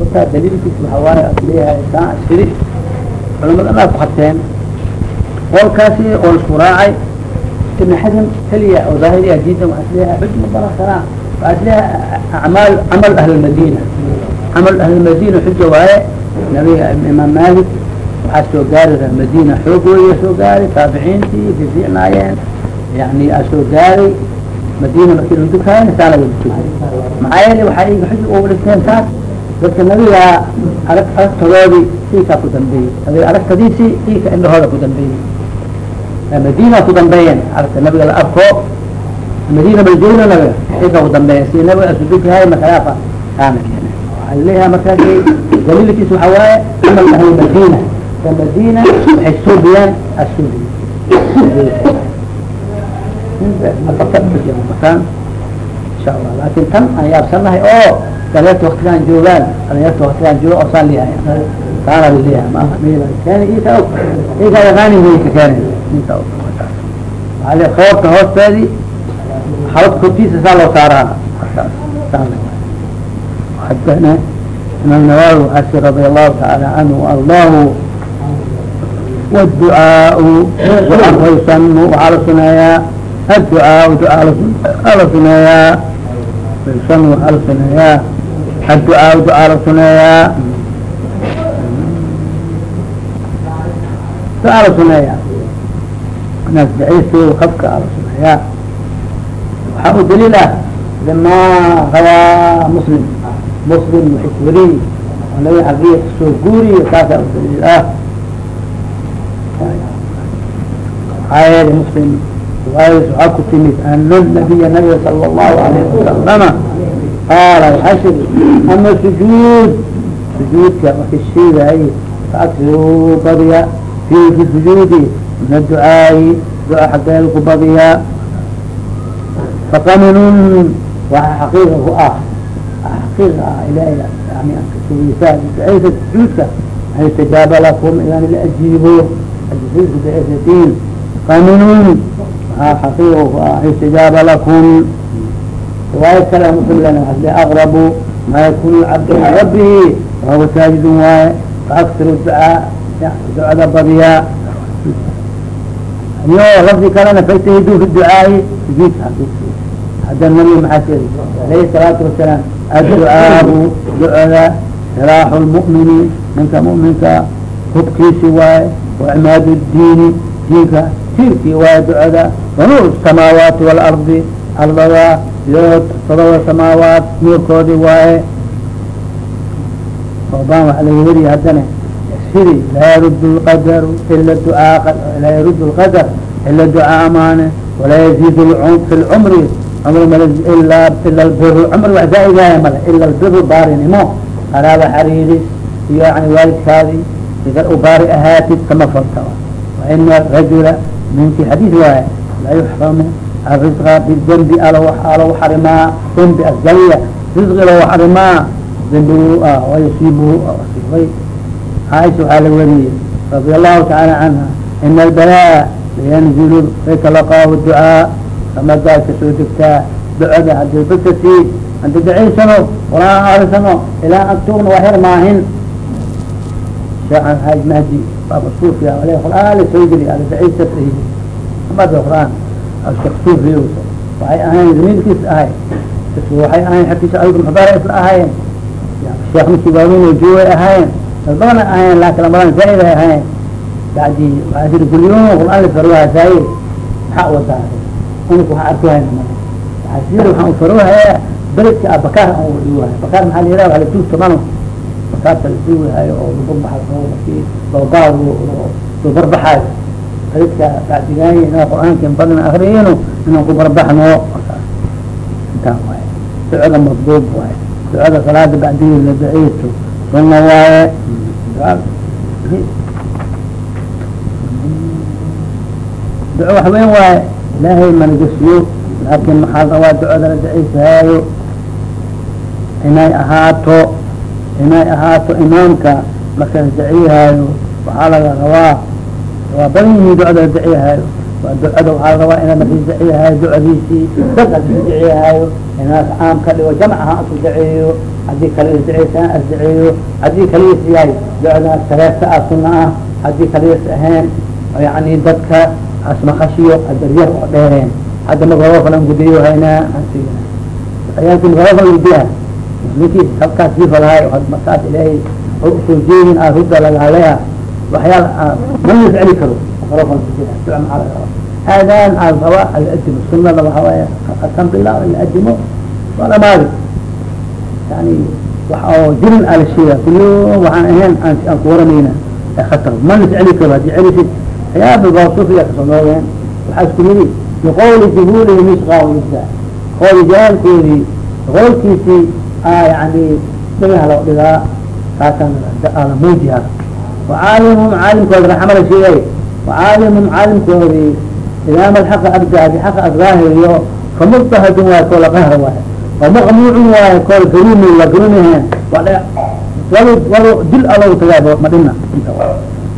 markaa daliilkiis waxa waaye ad leeyahay kaa ashiri culamada ku hateen qolkaasi oo isku raacay ibn xasan keliya oo daahiriya diidan waxaa is leeyahay xuj ma baran karaa waxaa is leeyahay acmaal camal ahli lmadina camal ahli lmadina xuja waaye nabiga imaam malik waxaa soo gaari madina xoogooya soo gaari taabiciintii fificnaayeen yani aa soo gaaray madina markii la dukaayna saa laga dukaay maxaa yeele waxaa iga xuj uga dhigteen taas dadka nabiga arag aragtadoodii iikaa ku dambeeyey. Nabiga aragtadiisii iika indhahooda ku dambeeyey. Madina ku dambeeyeen aragta nabiga la arko. Madina bay joogna nabiga. Iika ku dambeeyen si nabiga asu dukahay makhilaafa kaana keene waxaa markaasi daliilkiis waxa waaye camal ahli madina ka madina waxay suubiyaan asuubiy makaan insha allah. Laakin tan aan yaabsanahay oo dalinyarta waktigaan joogaan dalinyarta waktigaan jooga osaan lihay taana lihay maaha keen ika og ikaada raani weyka keen inta og ali koorta hoosteedi kortiisa saa loo saaraana xadana imaam nawawi asi radi allahu tacaala canhu allahu wاducaau waysan waxaa la suneeyaa adducaau ducaa ala suneeyaa waysan waxaa la suneeyaa وعلى سنايا الدعاء دعاء على سنايا ويسن وعلى سنايا الدعاء دعاء على سنايا دعاء على سنايا ناس بعيسى وخفك على سنايا وحاول دليله لما روى مسلم مسلم وحكوري ونبي حقيقة سوقوري وكاسا دليل اه عائل مسلم وآية سعاكو تميت أن النبي النبي صلى الله عليه وسلم qaala xashir ama sujuud. Sujuudka marka shiidaay faakfiru badiya fihi fi sujuudi min aducaayi duca xageed ku badiya. Faqaninun waxa xaqiiqa ku ah xaqiiqa ah ilahay yani sugiisaan ducaysa sujuudka istijaaba lakum yani la ajiibo ajiibka ducaysatiin qaninun waxa xaqiiqa ku ah istijaaba lakum رواية كلام مسلم لنا أغرب ما يكون العبد من ربه وهو ساجد واي فأكثر الدعاء يعني دعاء بضياء يو لفظي كلام فاجتهدوا في الدعاء سجود حقيقي هذا النبي معسر عليه الصلاة والسلام الدعاء دعاء سلاح المؤمن منك مؤمنك hubkiisi waaye وعماad الdiini diinka tiirkii waaye ducada wanuur الsamaawaati والarضi halbada iyo todoba samaawaad nuurkoodii waaye. Oobaan waa laga weriye haddana sidii laa yarud lqadaru ila duaa laa yarud lqadar ila ducaa amaane walaa yaziid um-, fi lcumri cumri mal ila ila bir cumri wax zaaidaya male ila lbiru baarinimo qaraaba xariiris iyo yani waalidkaadi idan u baari ahaatid kama falta waina rajula ninkii xadiis waaye la yuxramu arisqa bidembi alo alo xarimaa dembi asgaliya risqi lo xarimaa dembi wayusiibuhu asiibay caaisha waxaa la weriyey radia allahu tacaala canha ina albalaa layanzilu yatalaqaahu ducaa ramadaad ka soo degtaa ducada haddii basasi hadi dacaysano quraan arisano ilaa agtugna waa her maahin. Sheekan haaj mahdi baaba suufiya ale quraan la soo geli ala dacaysa amada quraan shek suufiy waxay ahayn zamiilkiis ahay waxay ahayn xagkiisa aygu muxdara isla ahayen sheekh maki waaweyn joogay ahayen dad badana ahayen laakin lamadan zaaid ay ahayen bacdi waxaa tiri gulyoon quraan la farwaha zaaid maxaa wadaa unku waxaa arkuhayn waxaa sir waxaan ufarwahaya beledka a bakaar an dhiwahay bakaar maxaa la yiraha waa la tuugta mano bakaarta la duugahayo oo labarbaxayo markii loogaad loo barbaxaayo beledka bacdigaany inaa qur'aankan badna akriyino inaan ku barbaxno. Markaas intaan waaye. Ducada madbuub waaye. Ducada salaada bacdiga la daceysto sunna waaye. Duco wax weyn waaye. Ilaahay managasiyo laakin maxaa rabaa ducada la daceysahaayo inay ahaato inay ahaato imaamka marka la daceyhaayo waxaa laga rabaa waa badan yihiin ducada la daceyhaayo ducada waxaa la rabaa inaad markii duceyahayo ducadiisii dad ad duceyahayo inaad caam ka dhigo jamc ahaan isku duceeyo haddii kale isduceysaan asduceeyo haddii kaliis yahay ducadaas sareerta ah suna ah haddii kaliis ahayn yani dadka asmakashiyo adaryar oo dheereen. Hadda magarofalan gudiyo haynaa ayaaki magarofalan gudiya ninkii halkaas jifalahay markaas ilaahay u soo jeedin a ruda lagaleya waxyaal mana celi karo. Aadaan aa raba aladimo sunada waxa waaya qasam billah in la adimo waa dhamaadi yani oo jirin ala sheega kulyo waxaan ahayn aan aan kuwaramayna ee khatar. Mana celi karo haddii celisid waxyaaba basufiya ka soo noogeen waxaa isku yidi biqowli juhuurihi misqaa yusda qoolijaalkoodii qowlkiisii yani dhagaha loo dhigaa kaasaan ala muujiha raxmala sheegay wacaalimhum caalimkoodii idaama alxaqa abda adi xaqa adgaahiriyo famubtahadun waayo koo laqahra waayo wamaqmuucun waayo koo garumi la garumihen walo dil alow tagaa ma dhina inta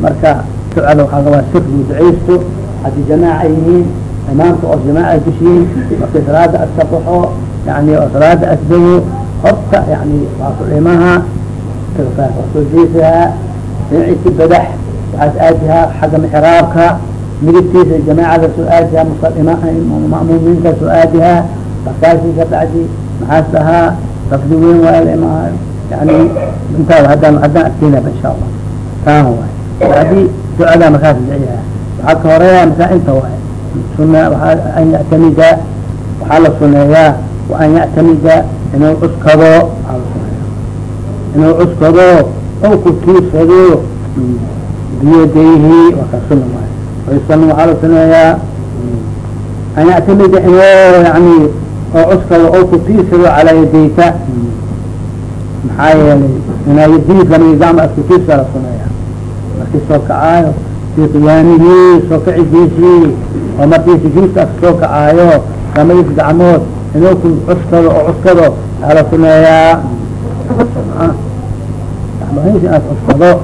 marka ducada waxaa rabaa sirgu ducaysto haddii jamaaca yihiin imaamka oo jamaaca dushiin markay salaada aska baxo yani oo salaada asdago horta yani waa ku dhimaha soo jeesahaa dhinacisi badax waxaas aadihaa xagga mixraabka midigtiisa jamaacada soo aadihaa ma'muumiinta soo aadihaa markaasi ka bacdi maxaas dhahaa lafdi weyn waay yani intaa haddaan haddaan adkeynaba insha allah taan waay haddii ducada markaas duceyaha waxaa ka horreeya masaailta waay suna waaa an yactamida waxaa la suneeyaa wa an yactamida inuu cuskado waaa la suneeya inuu cuskado oo ku tiirsado biyadayhi waa ka suna waay wayusana waxaa la suneeyaa an yactamida inuu yani oo cuskado oo ku tiirsado calaa yadayka maxaa yeelay inaa yadiisa lama gacma asku tiirsa la suneeya markii soo kacaayo fii qiyaamihi soo kacisiisii oo markii sujuudka as soo kacaayo lamayis gacmood inuu ku cuskado oo cuskado aa la suneeyaa gacmahis aas cuskado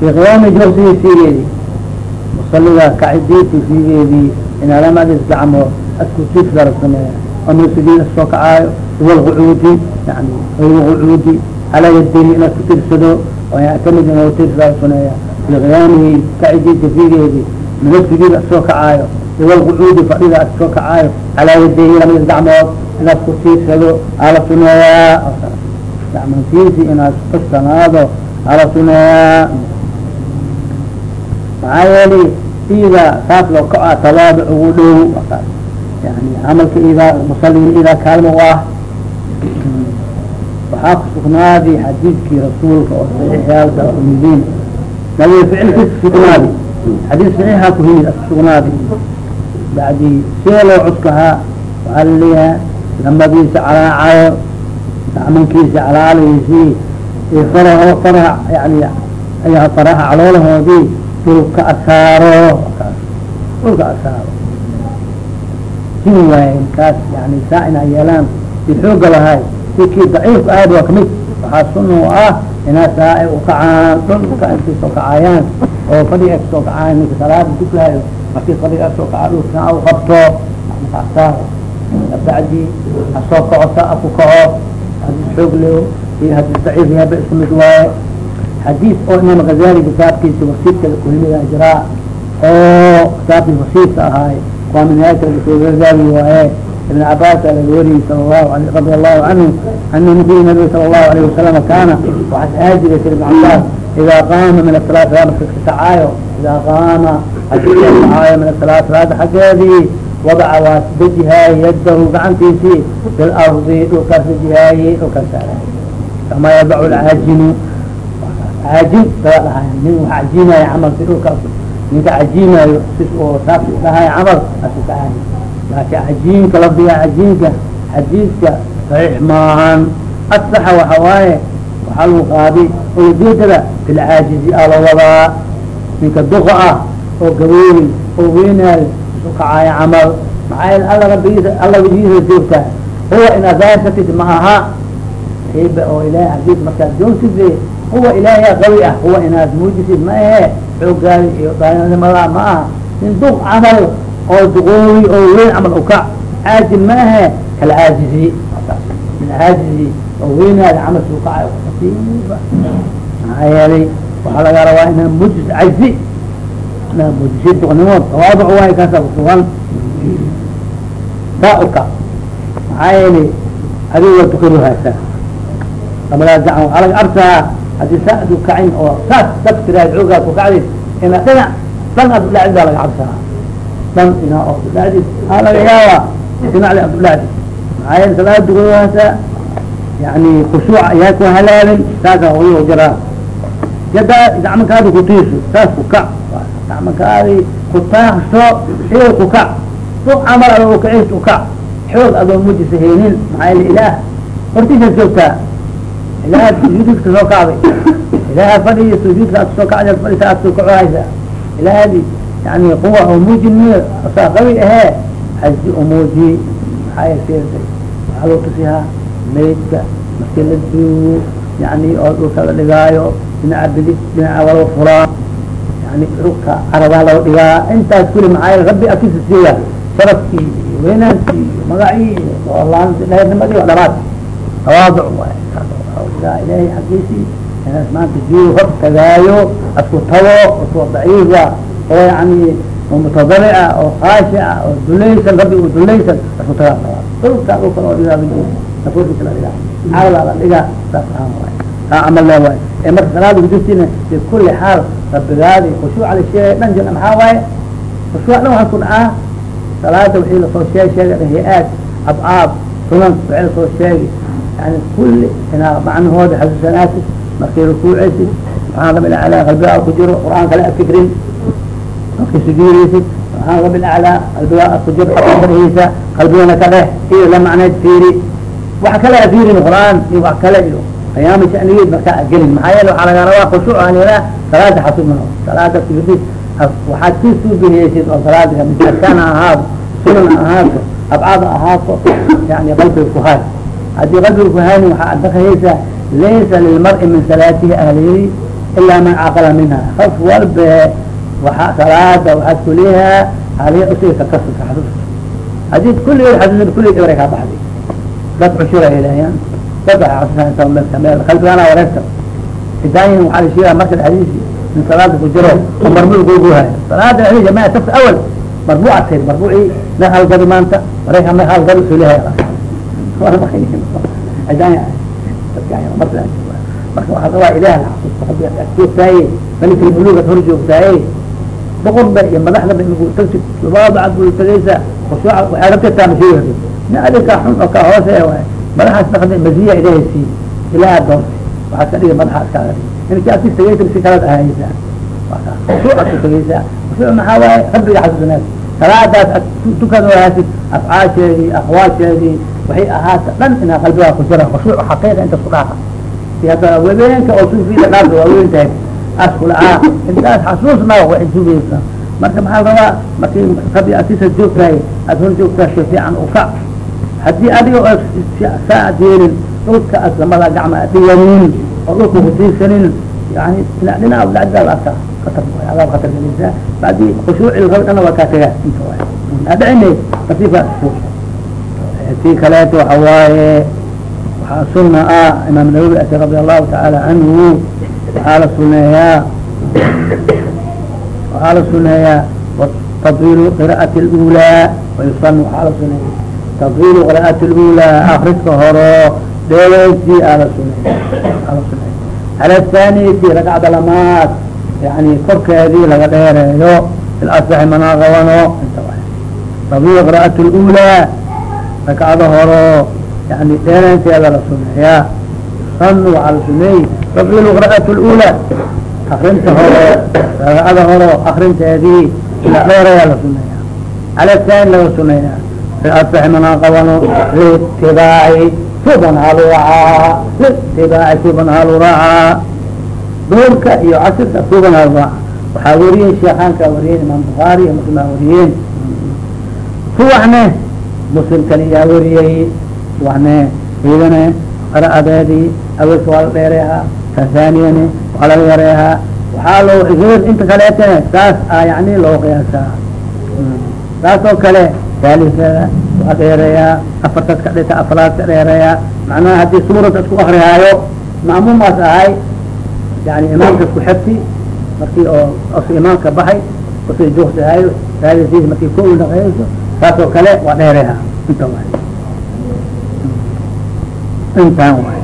fii qiyaami joogsigii fiigeedi musaliga kacidiisi fiigeedii inaa lamadis gacmood asku tiirsa la suneeya oo min sujuud as soo kacaayo huwa lqucuudi yani ayr qucuudi calaa yadayhi inaad ku tirsado oo yactamid inuu tirsada suneeya liqiyaamihi kacidiisa fiigeedi min asjuud asoo kacaayo iwa lqucuudi fadhida asoo kacaayo calaa yadayhi la mid gacmood inaad ku tiirsado ala suneeyaa gacmantiisi inaad kursanaado ala suneeyaa maxaa yeeli ida saas loo kaca tawaabuc ugu dhow. Yani camalka idaa musalin idaa kaalma u ah. Waxaa kusugnaaday xadiidkii rasuulka oo saxiixyaalka umidin nabiga ficilkiisa kusugnaaday xadiis saxiixa ku himid kusugnaaday bacdi see loo cuskahaa waxaa laleeyaha lamadiisa calaacayo gacmankiisa calaalihiisii iyo faraho faraha yani ayaa faraha caloolahoodii dhulka asaaro. Dhulka asaaro. Jin waaye kaas yani saa inaa yeelaan i xooga lahay sikii daciifka aad waa ka mid waxaa suna u ah inaa saa ay ukacaan dhulka intay soo kacaayaan oo fadhiga ay ka soo kacaan ninka salaada dukahayo markii fadhiga a soo kacaa dhulka qabto. Markaasaa kabacdi hasoo kaco saa ku kaco hadis xoog leo iyo hadis daciif yaaba isku mid waayo xadiis oo imaam gazali kitaabkiisa wasiidka kuhimiga jiraa oo kitaabkii wasiidka ahaay waa minhaajazaali waaye ibn cabaas a laga wariyey sal lahu radi allahu canhu ana nabiy nabiga sala allahu alayh wasalama kaana waxaa ahaan jiray sir ibn cabaas idaa qaama min asalaat marka ka kacaayo idaa qaama haddii ka kacaayo min asalaat salaada xaggeedii wadaca waa dejihaaye yadahu gacantiisii bilardi dhulkaas dejihaaye dhulkaas saaray kama yadacu lcaajinu caajin daa dhahay nin wax cajiinaayo camalki dhulkaas ninka cajiinaayo sis oo saas dhahay camal asikaay laakin cajiinka lafdiga cajiinka xadiidka saxiix maahan asaxa waxa waaye waxaa lagu qaadi olajeedada bilcaajizi aa la wadaa ninka duqa ah oo gabooyin oo weynaayo isu kacaayo camal. Maxaa yel alla rabbigiisa alla wajigiisa joogtaa huwa in adaasatid ma aha hiba oo ilahay xadiis markaad joogside huwa ilaahiya qawi ah huwa inaad muujisid ma ahe. Xoogaadi iyo daanimada ma aha. Nin duq camal oo duqoowi oo weyn camal ukac caaji ma ahe. Kala caajizi min caajizi oo weynaada camalki ukaca kasiiba maxaa yeelay waxaa laga rabaa inaa mujis cajzi inaa mujisi duqnimo tawaaduc waay kaasa kusugan saa ukac maxaa yeelay adiga waa dukaruhaysaa labadaa gacan waxaa laga arsaa haddii saa ad ukacin oo saas sabtiraad xoogaad kukacdid ina dhinac dhan ad baa laga cabsaa dhan ina oo udhacdid aa laga yaabaa dhinac le ad maxaa yeele salaada dukaruhaysaa yani khushuuc ayaa ku halaabin saasa waliu jiraa yadaa gacmankaadi kutiiso saas kukac gacmankaadi kutaakso iyo kukac duq camal adoo ukacis ukac xoog adoo mujisa haynin maxaa yele ilaah. Hortiisa joogtaa ilaah sujuudka soo kacday. Ilaah fadhiya sujuudka ad soo kacda fadhisa ad soo kacohaysa ilaahdi yani quwa oo muujin saa qawi ahee. Haji o muuji maxaa yeelkeeda waxaa loo tusihaa maydka markii la duugo yani oo dhulka la dhigaayo dhinaca bidig dhinaca wala furaa dhulka carabaa loo dhigaa intaas kuli maxaa rabbi agtiisa siiya sharafkii iyo weynaankii iyo magacii iyo laanimadii dhamaad tawaaduc waay ilahay xagiisii inaas maanta juu hor tagaayo asku tago asku daciifa oo yani mutadarica oo khaashica oo dulaysan rabbi u dulaysan asku tagaa dhulka dhulka loo dhigaa la dhigaa caalaa la dhigaa saas ahaan waay camal le waay ee marka salaada kujirtina bikuli xaal rabbigaadi khushuuca la sheegay dhan jir maxaa waaye khushuuc dhan waxaa ku dhacaa salaada wixii la soo sheeg sheega hay'aad abcaab sunan wixii la soo sheegi yani kulli inaa macnahooda xasuusanaatid markay rukuucaysid subxaan rabi aclaa qalbigaa ku jiro qur'aan kale ad fikrin markay sujuudaysid subxaan rabi aclaa qalbigaa ku jiro barhiisa qalbigana ka dheh iyo la macneed fiiri wax kale a fiirin qur'aan iyo wax kale iyo qiyaama shanigeed markaa agelin maxaa yeele waxaa laga rabaa khushuuc aan yadaa salaada xasuusna salaada waxaad ku suubihaysid oo salaada mid arkaan ha ahaado sunan ha ahaato abcaad ha ahaato yani qalbiga ku hay haddii qalbiga ku hayni waxaa adakayaysaa laysa lilmari min salaatihi ahliyadi ilaa man caqala minha qof walbe waa salaada waxaad kuleeyahaa haliya usiga kakasuka xasuuska haddii kulligeed xasuusan kulligeed ibray kaa baxday dad helahayaan dad qalbigana wareegta hidaayin waxaa la sheegaa marka xadiisi min salaada ku jiro oo marmuuc googuhayo salaada xadiis jamaa safka awal marbuuca tayd marbuucii meel halgadi maanta wareeg meel halgadi usulehaya marka waxaa rabaa ilaah joogtaaye malikulmuluga hor joogtaaye boqorba iyo madaxdaba tagsi labaabacad bu tagaysaa khushuuca waxay rabta taa masheegi nin adinka xun oo kaa hoose waay madaxaas dhaqda maziya ilaahay sii ilaah doonta waxaad ka dhigi madaxa iskaaga dhigi inki adig tagaysa si kalaad ahaysaa. Khushuucaad ku tagaysaa. Khushuuc maxaa waaye? Rabbiga xasuusanaad salaadaas ad tukadoohaasid afcaasheedii aqwaasheedii waxay ahaata dhan inaa qalbigaa ku jira khushuuc xaqiiqa intaas ku dhaafa hadda wabeenka oo suufiyada dhaafta waa weyn tahay. As kulacaa intaas xasuusna waxay sugaysa marka maxaa rabaa? Markii rabbi agtiisa joogtahay aad hor joogtaa si fiican u kac haddii adiga oo saa yeelin dhulka as lamada gacma adhiganin oo dhulka kutiirsanin yani dhinac dhinac dhacdaa la arkaa khatar adaab khatar gelaysaa bacdi khushuuci rabi dhana waa kaa tagaa inta waay adhicine nasiibkaas tii kaleeto waxa waaye waxaa suna ah imaam nawawi ati radi allahu tacaala canhu waxaa la suneeyaa waxaa la suneeyaa tadwiilu qira'ati اlulaa wayusan waxaa la suneeya tadwiilu qira'ati اlulaa akriska horo dheereysii aa la suneeya aa la suneeya ala thaniyati ragcada lamaad yani korkeedii laga dheereeyo ilasaxi mana qabano inta tadwiilu qira'ati اlulaa rakcada horo yani dheereynteeda la suneeyaa san waxaa la suneeyey tadwiilu qira'ati اlulaa akrinta horo ragcada horo akrinteedii la dheereeyaa la suneeya cala tani laga suneeya ilasaxi mana qabano litibaaci suban halu racaa litibaaci suban halu racaa duurka iyo casirka suban halu racaa waxaa wariyeen sheekaanka wariyeen imaam bukaari iyo muslim aa wariyeen suwaxne muslim kaliyaa wariyey suwaxne idane qira'adeedii awelka waa la dheereehaa tansaniyane waa laga yareehaa waxaa loo inta kaleetana saas a loo qiyaasaa saas oo kale daalikeeda waa dheereeyaa afartaas ka dhita afaraad ka dheereeyaa macnaha haddii suurad isku akrihaayo ma'muumaas ahay yani imaamka isku xegti markii oo osu imaamka baxay osu joogsahayo daalikiis markii ko naqeyso saas kale waa dheereeha inta waay intaan waay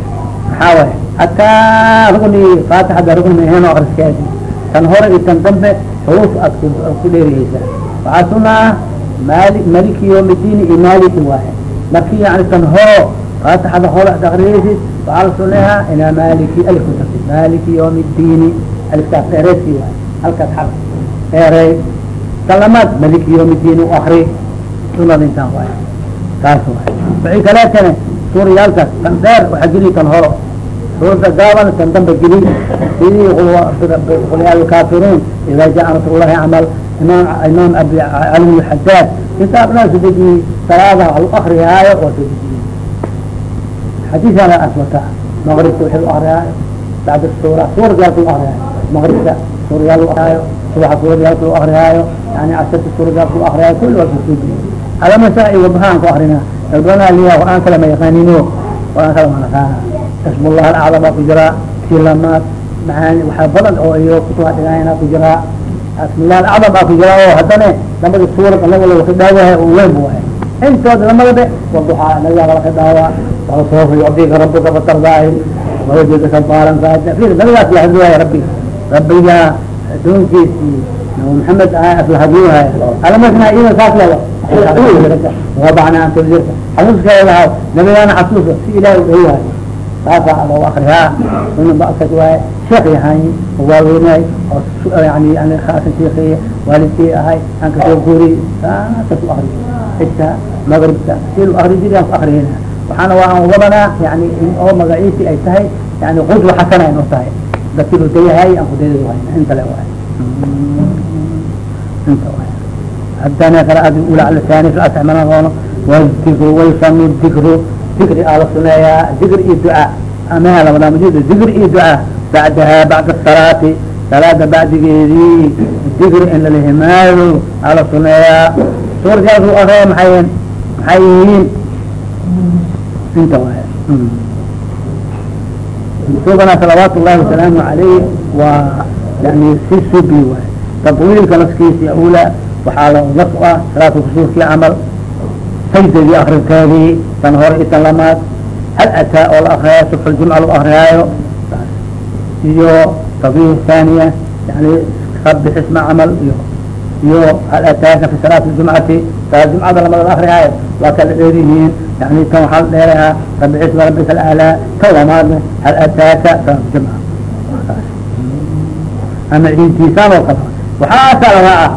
maxaa waay hataa rugni faatixada rugni maheen oo akriskeedi tan hore iyo tan dambe xuruuf aad ku dheeriheysaa waxaa sunaa maali maliki yawmi diini iyo maliki waaye marki yani tan horo faatixada hore ad akriyeysid waxaa la suneehaa inaa maliki alif ku tartid maliki yawmi diini alifkaas dheereyskii waaye halkaas xar dheerey tan lamaad maliki yawmi diini u akri sunada intaan waaye taas waay wixii kaleetana suuriyaalkaas tan dheer waxaa geliy tan horo suurada gaaban tan damba geli sidii lkaafiruun ida jaa nasrullahi camal imaam abi cali xadaad kitaabna sudejiyey salaada wa lu akriyaayo oo sudejiyey xadiisana aswata maqribka wixii lu akriyaayo bacda suura suuradyaal lu akriyaayo maqribka suurayaal lu akriyaayo subaxa suuradyaal lu akriyaayo yani casarka suuradyaal lu akriyaayo kulli waa sudejiyey alamasa iyo baxaan ku akrina dalbana liya qur'aan kale ma yaqaanino qur'aan kale ma naqaana ismullah alacdam baa ku jiraa si lamaad macaani waxaa badan oo iyo kutuba dhigayna ku jiraa ismillah alacdam baa ku jiraa oo haddana lamada suurad anaga laga dhaawahay oo weyn waay intooda lamadaba waduxaa nabigaa laga dhaawa walasoofa yucdika rabuka fatardaahi wawajada kabaalan saada nabigaas la hadluwaaya rabbi rabbiga. Adoonkiisii nabi maxamed ah asla hadluwahay alamasna iyada saas lewa wabacna anta wasiirka xasuuska lahaa nabigaana xasuusa si ilahi u dhawahay saasaa loogu akriyaa inu basa waay sheekh yahay oo waaweynay oo yani an khaasan sheekhi waalidkii ahay aan ka soo guuri saasas u akriy xigta magribta sil akri jiri aan ku akriyayna waxaana waan wadanaa yani oo magaciisi ay tahay yani qudwa xasana inoo tahay dadkii rudayahay aan kudaydad hayna inta le waay inta waay hadana qira'ad ula ala taani raas mana oono wdikru dikru dikri aa la suneeyaa dikr iyo ducaa amaha lamadaa mujud dikr iyo ducaa bacdaha bacda salaati salaada bacdigeedii dikri in lala himaado aa la suneeyaa suurtiyaasu aree maay maxay yihiin? Inta waay rasuulkana hmm. salawaat ullahi wasalaamu alayh waa yani si subi waay tabwiilka laskiisi aula waxaa la las ah salaata kusuurkii camal sajdadii akrinteedii tan hore iyo tan lamaad hal ataa oo la akriyaayo subx ljumca lagu akriyaayo iyo tabiih thaniya yani sabix isma camal iyo iyo hal ataaka fi salaati ljumcati salaat jumcada lamada la akriyaayo waa kala dheer yihiin yani tan waxaa la dheerayaa sabix isma rabbika alaalaa tan lamaadna hal ataaka salaat jumca ama ciintiisaan oo kale waxaasaa lagaa ah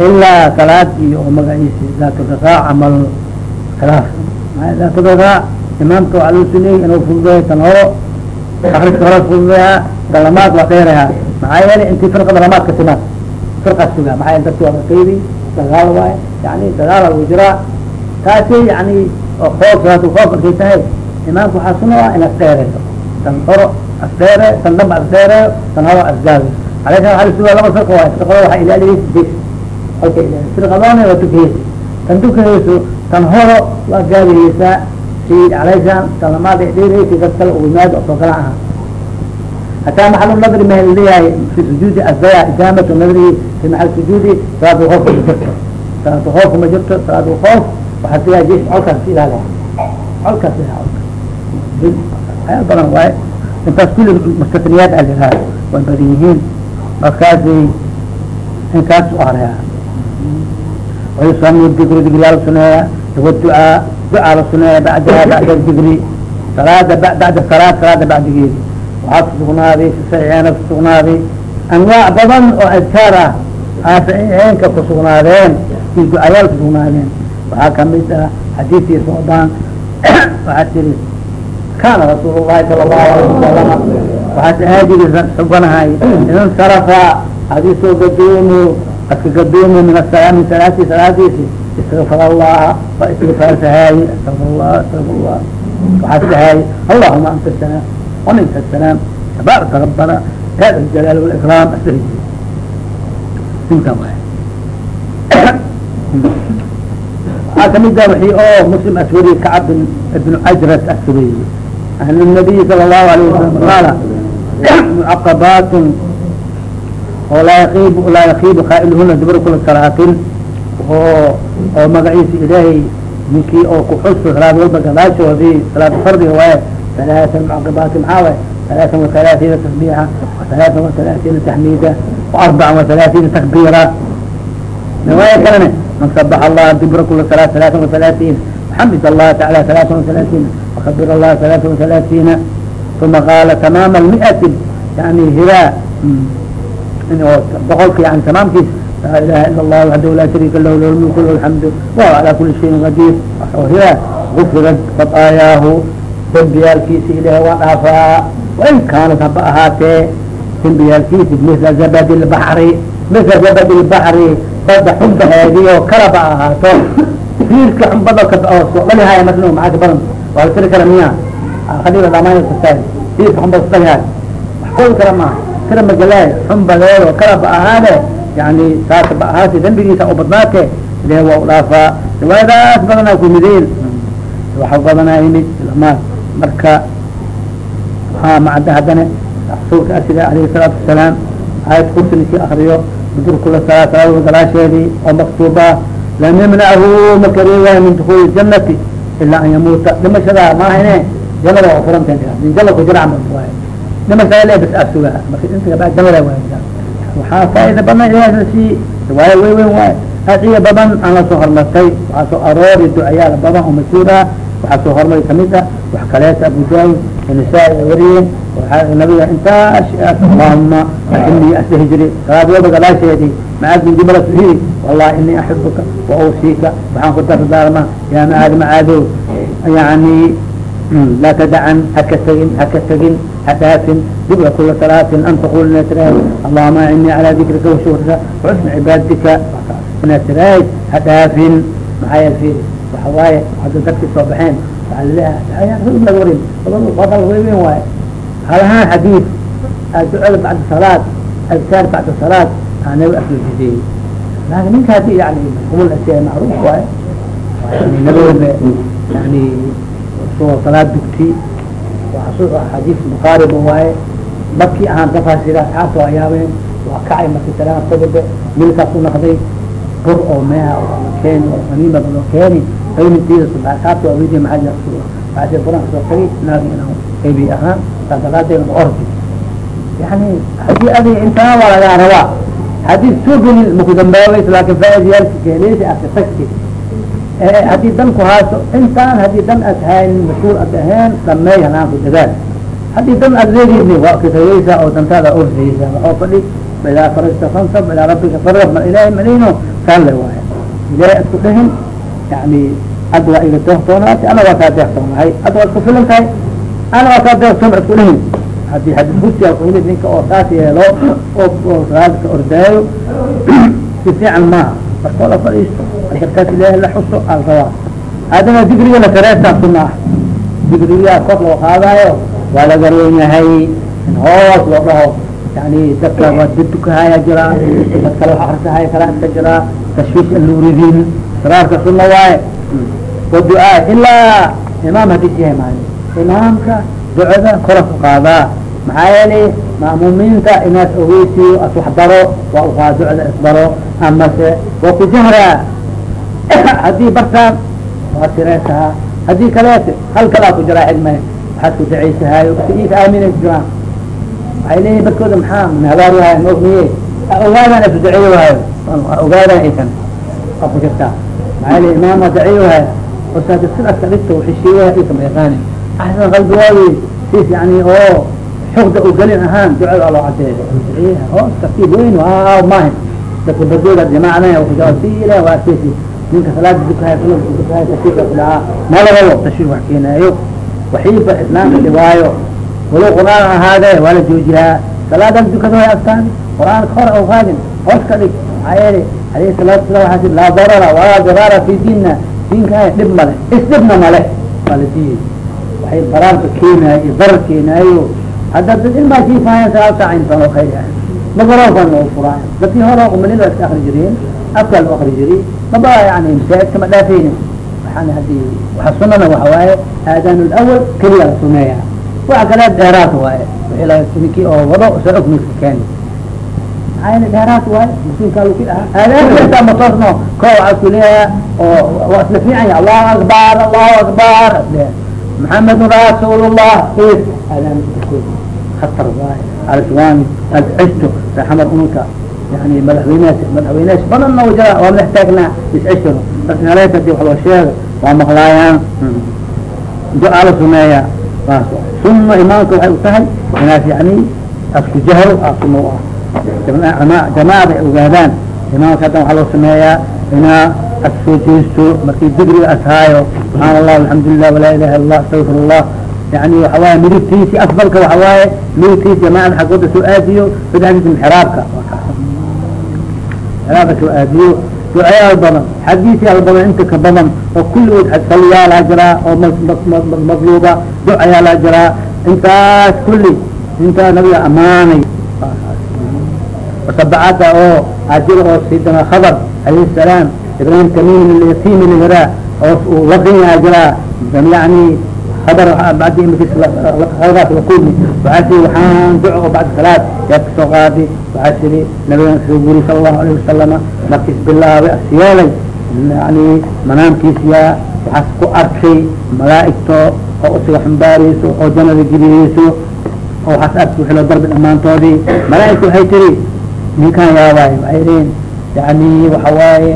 ilaa salaad iyo oo magaciisi daaturasaa camal khilaaf daaturasaa imaamka waxaa loo suneeyey inuu fududeeyo tan horo akriska hore fududeeyaa tan lamaad waa dheerayaa maxaa yeelay intii firqada lamaad ka timaad firqaas sugaa maxaa yeele dadki waa qeybi dagaal waaye yani dagaala lagu jiraa taasi yani oo koob salaatu koob markay tahay imaamka waxaa suna ah in asdheereeyo tan horo asdheere tan damba asdheereeyo tan horo asgaabi aleysa waa lasugaa laba firqa waay firqada waxaa ilaaliyeysa firqadoona waa tukaheysa tan tukaheyso tan horo waa gaabiheysaa si aleysan tan lamaad dheereysa dad kale u yimaado oo kala aha hataa maxalu nadri ma leeyahay fi sujuudi asdaya ijaamatu nadrihi fi maxal sujuudi salaatu koof ma jirto salaatu koofka ma jirto salaatu koof waxaa siyaa jes colkaas is ilaaliya colkaas ayaa badan waaye intaas kulli mustatniyaad a liraa way badan yihiin markaasi inkaas u akriyaa dikru digriyaa la suneeya waducaa ducaa la suneeya bacdaha bacda digri salaada bacda salaad salaada bacdigeedi waxaa kusugnaaday saxiixeena kusugnaaday anwaac badan oo adkaar ah aa saxiixeenka kusugnaadeen iyo ducayaal kusugnaadeen waxaa ka mid ah xadiidkii socdaan waxaa tiri kana rasuul llahi sala allahu alayh wasalama waxaase aadigi subanahay idan sarafa haddii soo gadoomo adkagadoom min asalaami salaati salaadiisi istagfar allaha wa istigfaar sahaayi astafir llah astafir llah waxaa sahaayi allahuma anta salaam waminka salaam tabaaraka rabbana ya dha jalaal wlkraam inka waxaa kamida wii oo muslim aswariy kacab ibnu ajras aswariy an nabiy sala allahu alayh wasalam qaala mucaqabaat oo laa yaib laa yakiibu khaa'iluhuna dibr kula salaatin oo oo magaciisa ilaahay ninkii oo kuxuso salaad walba gadaashoodii salaad fardiga waaye halaaa mucaqabaati maxaa waay halaaa وaثalaثiina tasbiixa وaثalaثa وaثalaثiina taxmiida وarbaca وaثalaثiina takbiira riwaaya kalene man صبح الlah dibra kula صلاة ثaلaثa وaثaلaثiin وxamid الlaha taعalى ثaلaثa وaثaلaثiin وkبir الlaha ثaلaثa وaثaلaثiina ثuma qaala تamaam المئati yani hiraa boqolka yani tamaamkiis laa ilaha ilا الlah waxdahu laa شharيika lah lah mulk lah الحamd وهو عalى kuli شhayin qadir hiraa غufirad khaطaayaahu dembiyaalkiisa ilaah waa dhaafaa wain kaanat haba ahaatee dembiyaalkiisi mila zabd البحri mila zabd البحri bada xumbaheediyo kalaba ahaato fiilka xumbada dhalihaaya masl maaa badan waa la tiri kara miya khaliila dhamaan kasta fiilka xumbada dhalihaay wax koobi kara maaha tira magalaay xumbadeedo kalaba ahaade yani saasaba ahaate dambigiisa u badnaate ilahi waa u dhaafaa riwaayadaas badanaa kumideen waxa badanaa yimid ilmaad marka ha macda haddana rasuulka asiga alayhi salaatu wasalaam aayad kursi ninkii akriyo bdur kula salaa salaada galaasheedii oo maktuuba lam yamnachu makareegahay min dukuli janati ilaa an yamuuta dhimashadaa maahane janada waa furanta jana ku jira camal waay dhimashada le bas asuga marka inta kabaa janada waay waxaa faaida badan si riwaaya wey weyn waay adiya badan aan la soo hormartay waxaa soo aroori ducayaal badan oo mashhuura waxaa soo hormari ka mid a wax kaleeta abu daawud nisaa wariyeen nabiga intaas allahuma inii asdehi jiri salaad walba gadaasheedii macaad bin jumala hiri wallahi inii axibuka wa awsiika waxaan ku dardaarma yaa macaad macaadow yani laa tadacan haka tegin haka tegin hadhaafin dibra kula salaatin an taqul ina tirahay allahuma inii calaa dikrika washukrika waxusna cibaadatika ina tirahay hadhaafin maxaa yeel firi waxa waaye hadda dadkii soo baxeen waaa la leeyahay laga warin badal weyn waaye halahaan xadiid ducada bacda salaad adkaar bacda salaad aanaba asojidey laakin ninka haddii yani umul asiya macruuf waaye nabaga yani soo salaad dugti. Xadiis bukhaariba waaye markii ahaan dafaasira kaasoo ayaabeen waa kacay marki salaam sagade milkaas u naqday bur oo meha keeni oo aniba loo keeni qaymitiida sadakaadka waa weydiye maxaa maxaa buran ka soo tagay naagi inaan qaybi ahaan saa daraadeed ordi. Yani haddii adi intaa waa lagaa rabaa haddii sugeli maku dambaabeys laakin faaidayaalka keeleysa aka tagti haddii dan ku haaso intaan haddii dan ad haynin mashhuur ad ahayn dhameey hanaanku dadaal. Hadii dan ad leedidni waa kitageysa oo dantaada ordaysa waxoo fadhi idaa faragta fansab ilaa rabbika farab ma ilaahay malino kaan le waaya ilaahay adku dhahin yani ad waa iga deeqtoonaati ana waa kaa deeqtoonahay ad waa isku filan tahay ana waa kaa deeqtoon adku dhahin haddii haddii hursiyaa ku yimid ninka oo saas yeelo oo salaadka ordaayo si fiican maaha marka la fadhiisto adarkaas ilaahay la xuso al rabaa. Haddana digriga la sareesaa sunna ah digrigaa kor loo qaadaayo waa laga roon yahay in hoos loo dhaho. Yani dadka waa dadukahaya jiraa dad kale wax akrisahaya kala iska jiraa tashwiish an luuridin saraarka sunna waaye. Waducaa ilaa imaam hadis yahay maayo imaamka ducada kora ku qaadaa. Maxaa yeelay ma'muumiinta inaas ogeysiyo as wax baro waa uqaa ducda isbaro amase waa ku jahraa haddii bartaan waa sireysahaa haddii kaleete hal kalaa ku jiraa cilme waxaad ku dacaysahayo is aaminay ku jiraan waxay leeyihiin barkooda maxaa habaaryahay maogniye ogaadaan isu daceeyo waayo ogaadaan aykan waa ku jirtaa maxaa yeele imaam waa daceeyo waayo osaada sidaas ka dhigta waxishiiyaha iyo kama yaqaani axsan qalbigaadi sis yani oo xugda u gelin ahaan ducada loo cadeeyo hoos tartiib weyn maahin dadka badooda jamacna kujaasiile waa ninka salaada dukahay sunada dukahay tashriika ku dhahaa malabalo tashriik wax keenaayo. Waxiiba islaamka dhibaayo. Walow qur'aan ahaadee waa la joojiyaa salaadan dukada way astaan. Qur'aanka hor au hoos ka dhig. Maxaa yeele alayhi salaatu salam waxaa tii laa darara walaa diraara fi diinna diinka dhib male isdhibna male waa la diiyey waxay baraarka keenayo iyo darar keenaayo hadda dad ilmaa jiifaayan sagaal saac intaan oo khayr ah magarofan oo furaayo dadkii hore umanida iska akri jireen afkaa loo akri jiray maba yani masaajidka ma dhaafeyni waxaan haddii waxa sunana waxa waaye aadaan lawal keliya la sumeeya waxa kale dheeraad waaye ninkii oo wado sa ogmiska keeni maxaa dheeraad waaye muslimkaa luki aha aadaanka ma toosno ko waxaa isku leeyaha oo waa isla fiican yahay allahu akbar allahu akbar محمد رسول الله إيه هذا خطر واي الاسوان العشت رحمة أمك يعني مدحويناش مدحويناش بدنا وجاء ومحتاجنا يسعشنا بس نريت دي وحلو الشيخ ومغلايان جاء على سمايا ثم إمامك وحي وسهل الناس يعني أسكو جهر أسكو نوع جماعة جماعة وقادان إمامك هذا ad soo jeesto marki dikriga ad haayo subxaan allah alxamdulilah walaa ilaha ill lah astawfir allah yani waxawaaye midigtiisi afdalka waxawaaye midigtiisi jamaacada xagooda soo aadiyo bidxadiis mixraabka mixraabka soo aadiyo duceyaal badan xadiisyaal badan inta ka badan oo kulligood saliyaala jiraa oo madluuba ducayaala jiraa intaas kulli intaa nabiga amaanay. Mutabacaada oo ajir oo sidana khabar alayh salaam ibrahim tamim lyatiim lhiraa oo laqinyaa jiraa yani hadar badi khadaas lakulmi waxaa siri waxaan duco oo salaad. Yaad ka soo qaadi. Waxaa siri nabigan soo guri sala allahu alayh wasalama markiis bilaabay asyeelay yani manaamkiisiyaa waxaas ku arkay malaa'igto oo usiga xumbaareyso oo jannada geliyeyso oo waxaas arkay wixii loo darbi dhamaantoodii malaa'igta waxay tiri ninkaan yaabaayo waxay lein yani waxa waaye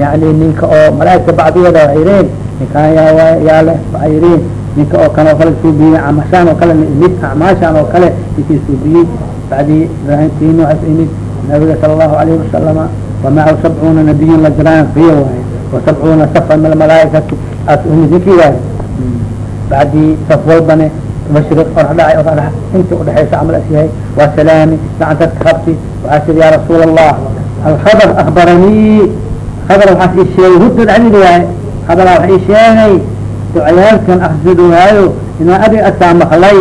yani ninka oo malaaigta bacdigooda waxay yihiin ninkaan yaa yaale waxay yihiin ninka oo kan oo kale suubiyey amashaan oo kale mid acmaashaan oo kale ninkii suubiyey bacdi ibraahimtiin waxaa imid nabiga sala allahu alayhi wasalama wamacahu sabcuuna nabiyin la jiraan fiya waaye wasabcuuna safan min almalaaikati as imid ninkii waaye. Bacdi saf walbane mashriq ordhacay ordhac inta udhexaysa camal as yahay waa salaami gacantaas ka qabti waxaa siri ya rasuul allah alkhabr akbaranii hadal waxaas ii sheegay hudda dhexdid waaye hadalaa wax ii sheegay ducayaalkan aksidoohaayo inaa adig asaa maklay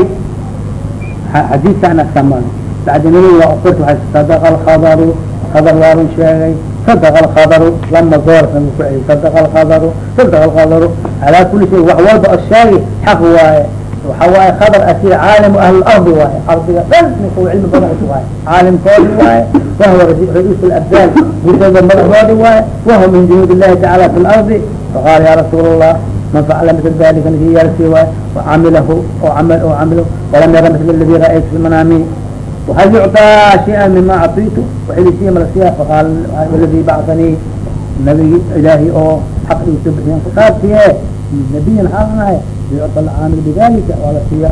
xadiidkaan asaa maqlay bacdi nabiga waa uqirta waay sadaqa alkhabaru hadal waa run sheegay sadaqa alkhabaru lama nabiga ku sadaqa alkhabaru sadaqa alkhabaru calaa kuli shay wax walba oo sheegi xaq waaye waxa waaye khabar asiga caalimu ahli lardi waaye ardiga dhan ninka cilmi badan waaye caalimkoodi waaye wahwa ra-iisu labdaal bulshada madaxdoodi waaye wahuwa min junuud illahi tacaala fi lardi faqaala ya rasuul allah man facala mil dalika niki yaalsi waaye wacamilahu oo amal oo camilo walam yara misl aladi ra'aytu fi manaami وhal yucطىa شhayئa mima acطitu waxilisiya malasiya faqaal aladi bacanii nabigi ilaahi oo xaq iso bixiyan kutaabtiye nabiyan xaalanahay yucطى lcaamil bidalika waa la siiya